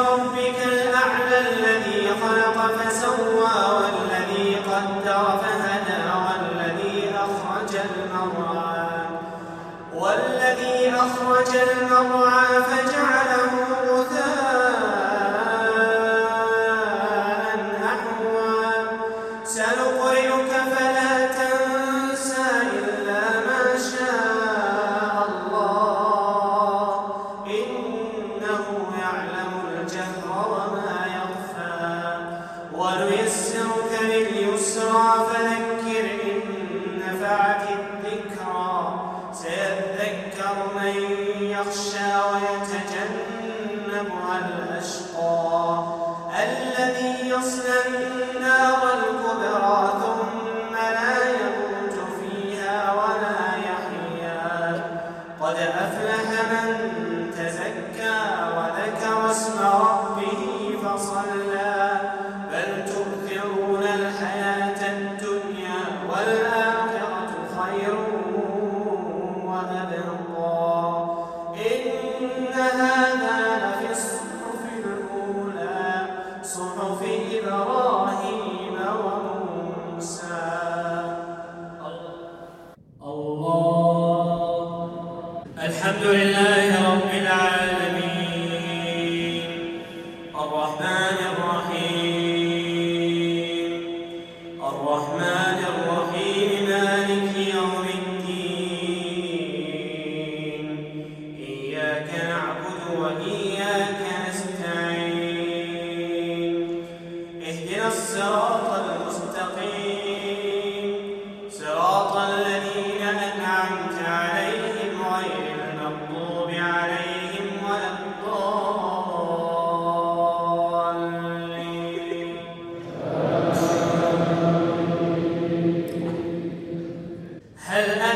ربك الأعلى الذي خلق فسوى والذي قدر فهدى والذي أخرج والذي أخرج المرعى فجعله غثاء أحوى. سنقرئك قد أفلح الحمد لله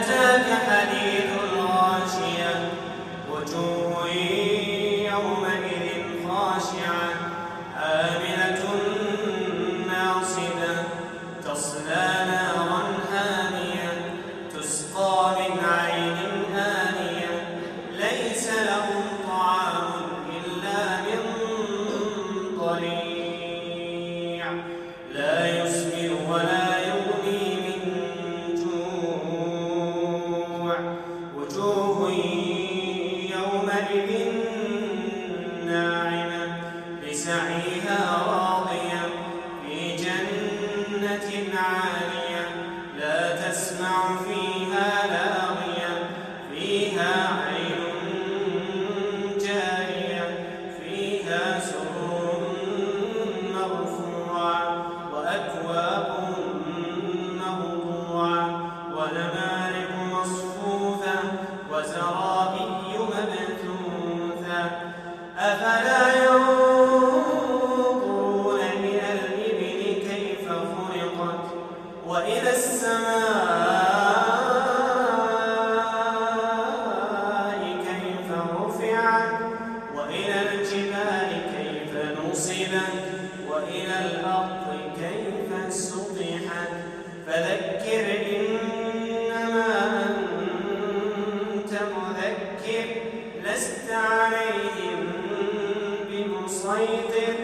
أتاك حديث الغاشية. وجوه لسعيها راضية في جنة عالية. لا تسمع فيها لاغية فيها عين جارية فيها سرور مرفوعة وأكواب موضوعة ونمارق مصفوفة وزرابي مبثوثة. أفلا نصبت وإلى الأرض كيف فذكر إنما أنت مذكر لست عليهم بمسيطر